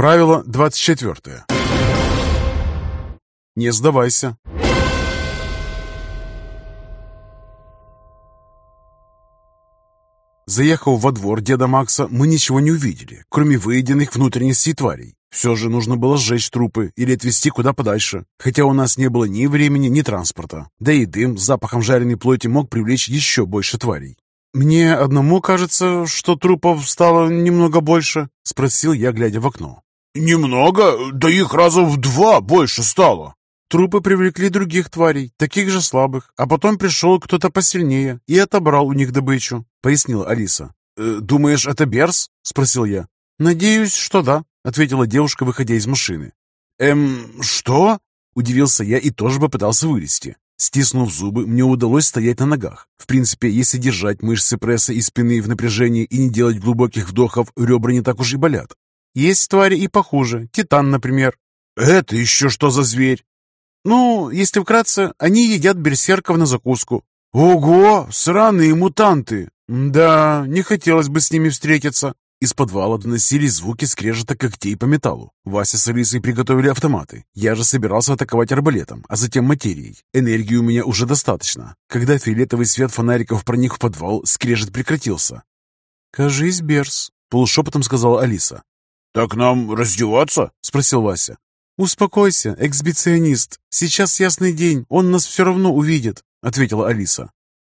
Правило 24. Не сдавайся. Заехав во двор деда Макса, мы ничего не увидели, кроме выеденных внутренностей тварей. Все же нужно было сжечь трупы или отвезти куда подальше, хотя у нас не было ни времени, ни транспорта. Да и дым с запахом жареной плоти мог привлечь еще больше тварей. «Мне одному кажется, что трупов стало немного больше?» — спросил я, глядя в окно. «Немного? Да их раза в два больше стало!» Трупы привлекли других тварей, таких же слабых, а потом пришел кто-то посильнее и отобрал у них добычу», — пояснила Алиса. «Э, «Думаешь, это Берс?» — спросил я. «Надеюсь, что да», — ответила девушка, выходя из машины. «Эм, что?» — удивился я и тоже попытался вылезти. Стиснув зубы, мне удалось стоять на ногах. В принципе, если держать мышцы пресса и спины в напряжении и не делать глубоких вдохов, ребра не так уж и болят. Есть твари и похуже, титан, например. «Это еще что за зверь?» Ну, если вкратце, они едят берсерков на закуску. Ого, сраные мутанты! Да, не хотелось бы с ними встретиться. Из подвала доносились звуки скрежета когтей по металлу. Вася с Алисой приготовили автоматы. Я же собирался атаковать арбалетом, а затем материей. Энергии у меня уже достаточно. Когда фиолетовый свет фонариков проник в подвал, скрежет прекратился. «Кажись, Берс», — полушепотом сказала Алиса. «Так нам раздеваться?» — спросил Вася. «Успокойся, эксбиционист. Сейчас ясный день, он нас все равно увидит», — ответила Алиса.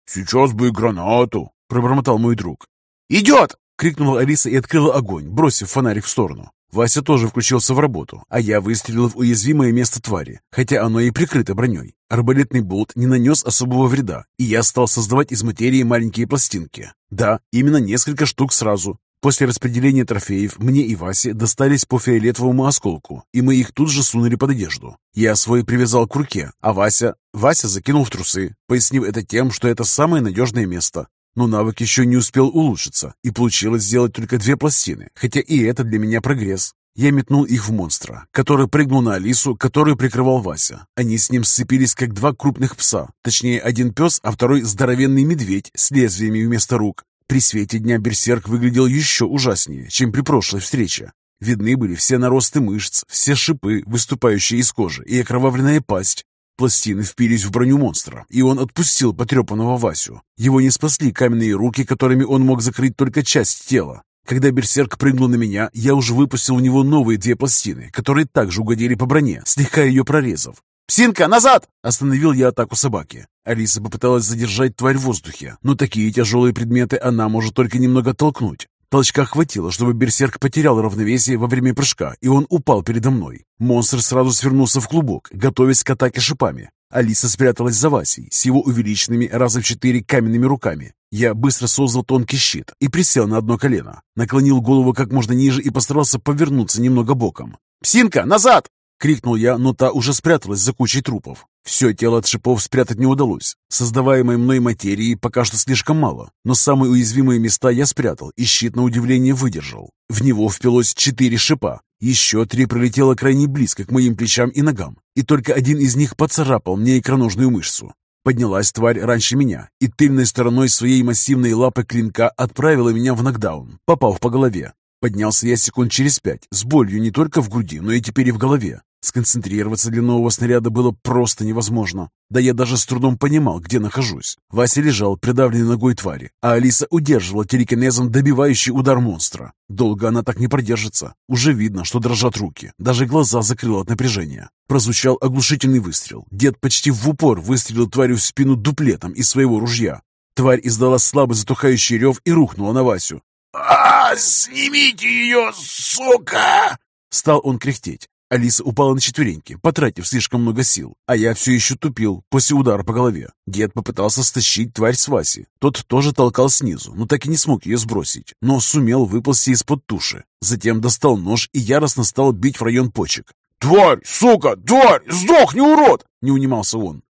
«Сейчас бы и гранату», — пробормотал мой друг. «Идет!» — крикнула Алиса и открыла огонь, бросив фонарик в сторону. Вася тоже включился в работу, а я выстрелил в уязвимое место твари, хотя оно и прикрыто броней. Арбалетный болт не нанес особого вреда, и я стал создавать из материи маленькие пластинки. Да, именно несколько штук сразу, После распределения трофеев мне и Васе достались по фиолетовому осколку, и мы их тут же сунули под одежду. Я свой привязал к руке, а Вася... Вася закинул в трусы, пояснив это тем, что это самое надежное место. Но навык еще не успел улучшиться, и получилось сделать только две пластины, хотя и это для меня прогресс. Я метнул их в монстра, который прыгнул на Алису, которую прикрывал Вася. Они с ним сцепились, как два крупных пса. Точнее, один пес, а второй здоровенный медведь с лезвиями вместо рук. При свете дня берсерк выглядел еще ужаснее, чем при прошлой встрече. Видны были все наросты мышц, все шипы, выступающие из кожи, и окровавленная пасть. Пластины впились в броню монстра, и он отпустил потрепанного Васю. Его не спасли каменные руки, которыми он мог закрыть только часть тела. Когда берсерк прыгнул на меня, я уже выпустил у него новые две пластины, которые также угодили по броне, слегка ее прорезав. «Псинка, назад!» – остановил я атаку собаки. Алиса попыталась задержать тварь в воздухе, но такие тяжелые предметы она может только немного толкнуть. Толчка хватило, чтобы берсерк потерял равновесие во время прыжка, и он упал передо мной. Монстр сразу свернулся в клубок, готовясь к атаке шипами. Алиса спряталась за Васей с его увеличенными раза в четыре каменными руками. Я быстро создал тонкий щит и присел на одно колено. Наклонил голову как можно ниже и постарался повернуться немного боком. «Псинка, назад!» Крикнул я, но та уже спряталась за кучей трупов. Все тело от шипов спрятать не удалось. Создаваемой мной материи пока что слишком мало, но самые уязвимые места я спрятал, и щит на удивление выдержал. В него впилось четыре шипа. Еще три пролетело крайне близко к моим плечам и ногам, и только один из них поцарапал мне икроножную мышцу. Поднялась тварь раньше меня, и тыльной стороной своей массивной лапы клинка отправила меня в нокдаун, попав по голове. Поднялся я секунд через пять, с болью не только в груди, но и теперь и в голове. Сконцентрироваться для нового снаряда было просто невозможно. Да я даже с трудом понимал, где нахожусь. Вася лежал, придавленный ногой твари, а Алиса удерживала телекинезом добивающий удар монстра. Долго она так не продержится. Уже видно, что дрожат руки. Даже глаза закрыла от напряжения. Прозвучал оглушительный выстрел. Дед почти в упор выстрелил тварью в спину дуплетом из своего ружья. Тварь издала слабый затухающий рев и рухнула на Васю. «А, снимите ее, сука!» Стал он кряхтеть. Алиса упала на четвереньки, потратив слишком много сил, а я все еще тупил после удара по голове. Дед попытался стащить тварь с Васи. Тот тоже толкал снизу, но так и не смог ее сбросить, но сумел выползти из-под туши. Затем достал нож и яростно стал бить в район почек. «Тварь! Сука! Тварь! Сдохни, урод!» — не унимался он.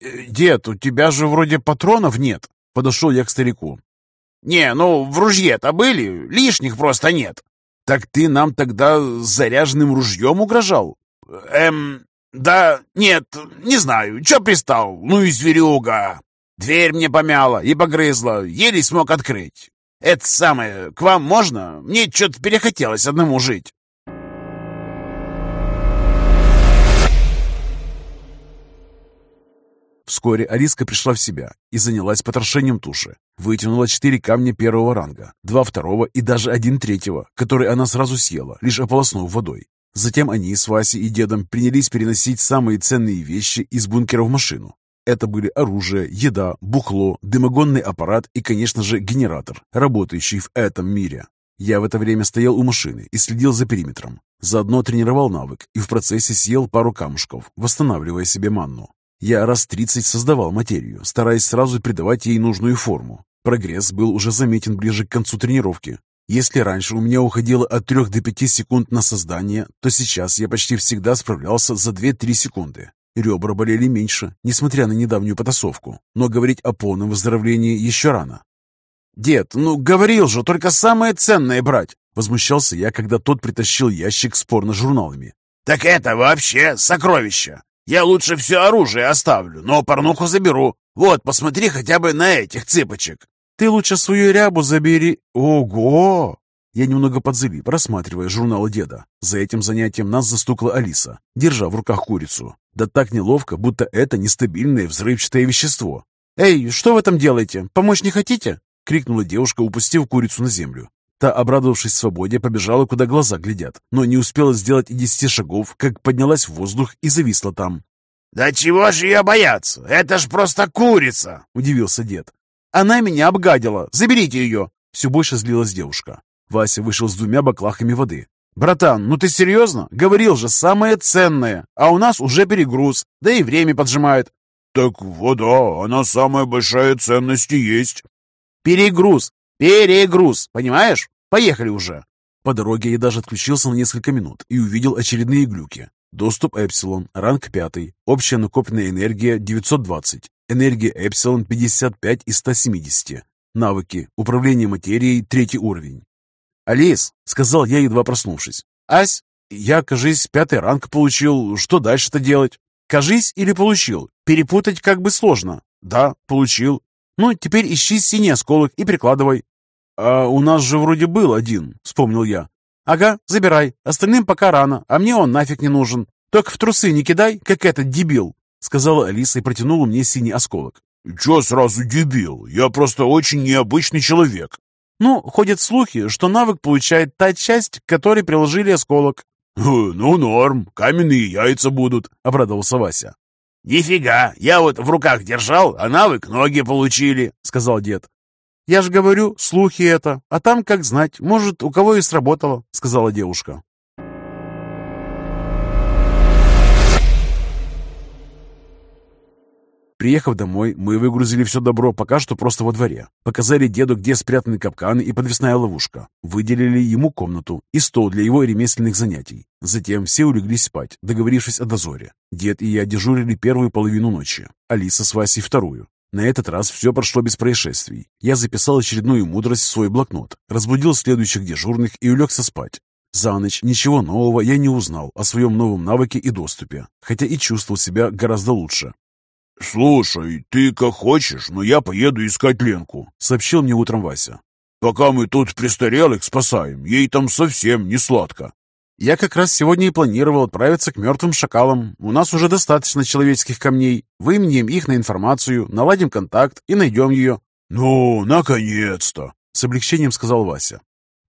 «Э, «Дед, у тебя же вроде патронов нет!» — подошел я к старику. «Не, ну в ружье-то были, лишних просто нет!» «Так ты нам тогда заряженным ружьем угрожал?» «Эм, да, нет, не знаю, чё пристал, ну и зверюга. Дверь мне помяла и погрызла, еле смог открыть. Это самое, к вам можно? Мне что-то перехотелось одному жить». Вскоре Алиска пришла в себя и занялась потрошением туши. Вытянула четыре камня первого ранга, два второго и даже один третьего, который она сразу съела, лишь ополоснув водой. Затем они с Васей и дедом принялись переносить самые ценные вещи из бункера в машину. Это были оружие, еда, бухло, дымогонный аппарат и, конечно же, генератор, работающий в этом мире. Я в это время стоял у машины и следил за периметром. Заодно тренировал навык и в процессе съел пару камушков, восстанавливая себе манну. Я раз тридцать создавал материю, стараясь сразу придавать ей нужную форму. Прогресс был уже заметен ближе к концу тренировки. Если раньше у меня уходило от 3 до 5 секунд на создание, то сейчас я почти всегда справлялся за 2-3 секунды. Ребра болели меньше, несмотря на недавнюю потасовку, но говорить о полном выздоровлении еще рано. «Дед, ну говорил же, только самое ценное брать!» Возмущался я, когда тот притащил ящик с порно-журналами. «Так это вообще сокровище! Я лучше все оружие оставлю, но порнуху заберу. Вот, посмотри хотя бы на этих цыпочек. Ты лучше свою рябу забери. Ого! Я немного подзалип, рассматривая журналы деда. За этим занятием нас застукала Алиса, держа в руках курицу. Да так неловко, будто это нестабильное взрывчатое вещество. «Эй, что вы там делаете? Помочь не хотите?» — крикнула девушка, упустив курицу на землю. Та, обрадовавшись свободе, побежала, куда глаза глядят, но не успела сделать и десяти шагов, как поднялась в воздух и зависла там. «Да чего же ее бояться? Это ж просто курица!» — удивился дед. «Она меня обгадила! Заберите ее!» Все больше злилась девушка. Вася вышел с двумя баклахами воды. «Братан, ну ты серьезно? Говорил же, самое ценное, а у нас уже перегруз, да и время поджимает». «Так вода, она самая большая ценность и есть». «Перегруз! Перегруз! Понимаешь? Поехали уже!» По дороге я даже отключился на несколько минут и увидел очередные глюки. Доступ Эпсилон, ранг 5, общая накопленная энергия 920, энергия Эпсилон 55 из 170, навыки, управление материей, третий уровень. «Алис», — сказал я, едва проснувшись. «Ась, я, кажись, пятый ранг получил, что дальше-то делать?» «Кажись или получил? Перепутать как бы сложно». «Да, получил. Ну, теперь ищи синий осколок и прикладывай». «А у нас же вроде был один», — вспомнил я. «Ага, забирай. Остальным пока рано, а мне он нафиг не нужен. Только в трусы не кидай, как этот дебил», — сказала Алиса и протянула мне синий осколок. «Чё сразу дебил? Я просто очень необычный человек». «Ну, ходят слухи, что навык получает та часть, к которой приложили осколок». «Ну, норм, каменные яйца будут», — обрадовался Вася. «Нифига, я вот в руках держал, а навык ноги получили», — сказал дед. «Я же говорю, слухи это, а там, как знать, может, у кого и сработало», — сказала девушка. Приехав домой, мы выгрузили все добро пока что просто во дворе. Показали деду, где спрятаны капканы и подвесная ловушка. Выделили ему комнату и стол для его ремесленных занятий. Затем все улеглись спать, договорившись о дозоре. Дед и я дежурили первую половину ночи, Алиса с Васей вторую. На этот раз все прошло без происшествий. Я записал очередную мудрость в свой блокнот, разбудил следующих дежурных и улегся спать. За ночь ничего нового я не узнал о своем новом навыке и доступе, хотя и чувствовал себя гораздо лучше. «Слушай, ты как хочешь, но я поеду искать Ленку», — сообщил мне утром Вася. «Пока мы тут престарелых спасаем, ей там совсем не сладко». «Я как раз сегодня и планировал отправиться к мертвым шакалам. У нас уже достаточно человеческих камней. Выменяем их на информацию, наладим контакт и найдем ее». «Ну, наконец-то!» — с облегчением сказал Вася.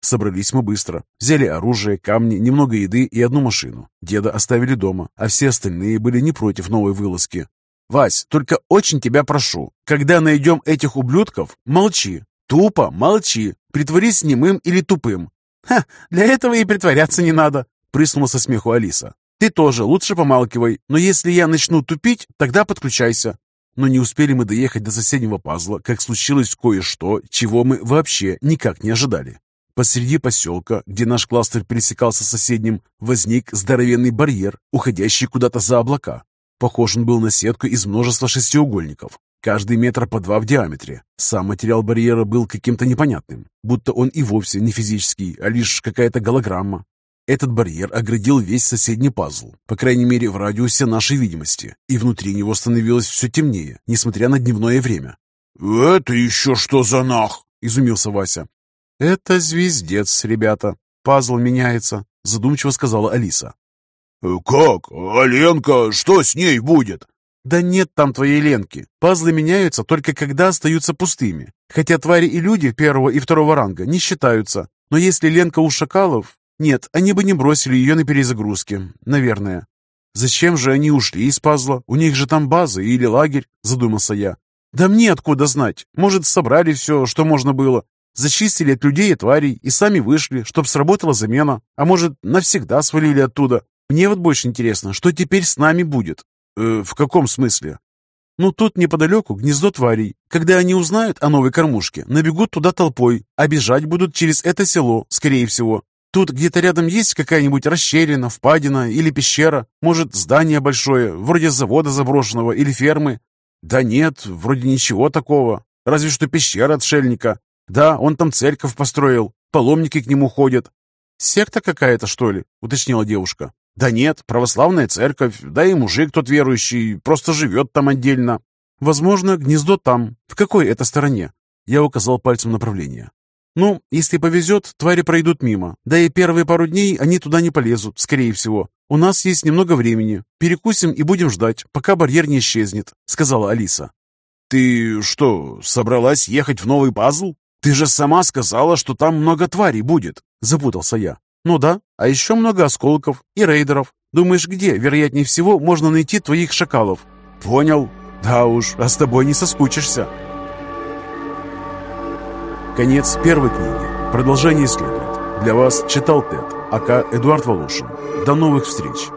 Собрались мы быстро. Взяли оружие, камни, немного еды и одну машину. Деда оставили дома, а все остальные были не против новой вылазки. «Вась, только очень тебя прошу, когда найдем этих ублюдков, молчи, тупо молчи, притворись немым или тупым». «Ха, для этого и притворяться не надо», — прыснула со смеху Алиса. «Ты тоже лучше помалкивай, но если я начну тупить, тогда подключайся». Но не успели мы доехать до соседнего пазла, как случилось кое-что, чего мы вообще никак не ожидали. Посреди поселка, где наш кластер пересекался с соседним, возник здоровенный барьер, уходящий куда-то за облака. Похож он был на сетку из множества шестиугольников, каждый метр по два в диаметре. Сам материал барьера был каким-то непонятным, будто он и вовсе не физический, а лишь какая-то голограмма. Этот барьер оградил весь соседний пазл, по крайней мере в радиусе нашей видимости, и внутри него становилось все темнее, несмотря на дневное время. «Это еще что за нах?» — изумился Вася. «Это звездец, ребята. Пазл меняется», — задумчиво сказала Алиса. «Как? Аленка, что с ней будет?» Да нет там твоей Ленки. Пазлы меняются только когда остаются пустыми. Хотя твари и люди первого и второго ранга не считаются. Но если Ленка у шакалов... Нет, они бы не бросили ее на перезагрузке. Наверное. Зачем же они ушли из пазла? У них же там база или лагерь, задумался я. Да мне откуда знать? Может, собрали все, что можно было. Зачистили от людей и тварей и сами вышли, чтоб сработала замена. А может, навсегда свалили оттуда. Мне вот больше интересно, что теперь с нами будет. Э, в каком смысле? Ну, тут неподалеку гнездо тварей. Когда они узнают о новой кормушке, набегут туда толпой, а бежать будут через это село, скорее всего. Тут где-то рядом есть какая-нибудь расщелина, впадина или пещера, может, здание большое, вроде завода заброшенного или фермы. Да нет, вроде ничего такого, разве что пещера отшельника. Да, он там церковь построил, паломники к нему ходят. Секта какая-то, что ли? уточнила девушка. Да нет, православная церковь, да и мужик тот верующий, просто живет там отдельно. Возможно, гнездо там. В какой это стороне? Я указал пальцем направление. Ну, если повезет, твари пройдут мимо. Да и первые пару дней они туда не полезут, скорее всего. У нас есть немного времени. Перекусим и будем ждать, пока барьер не исчезнет», — сказала Алиса. «Ты что, собралась ехать в новый пазл? Ты же сама сказала, что там много тварей будет», — запутался я. «Ну да, а еще много осколков и рейдеров. Думаешь, где, вероятнее всего, можно найти твоих шакалов?» «Понял. Да уж, а с тобой не соскучишься». Конец первой книги. Продолжение следует. Для вас читал Тед, АК Эдуард Волошин. До новых встреч!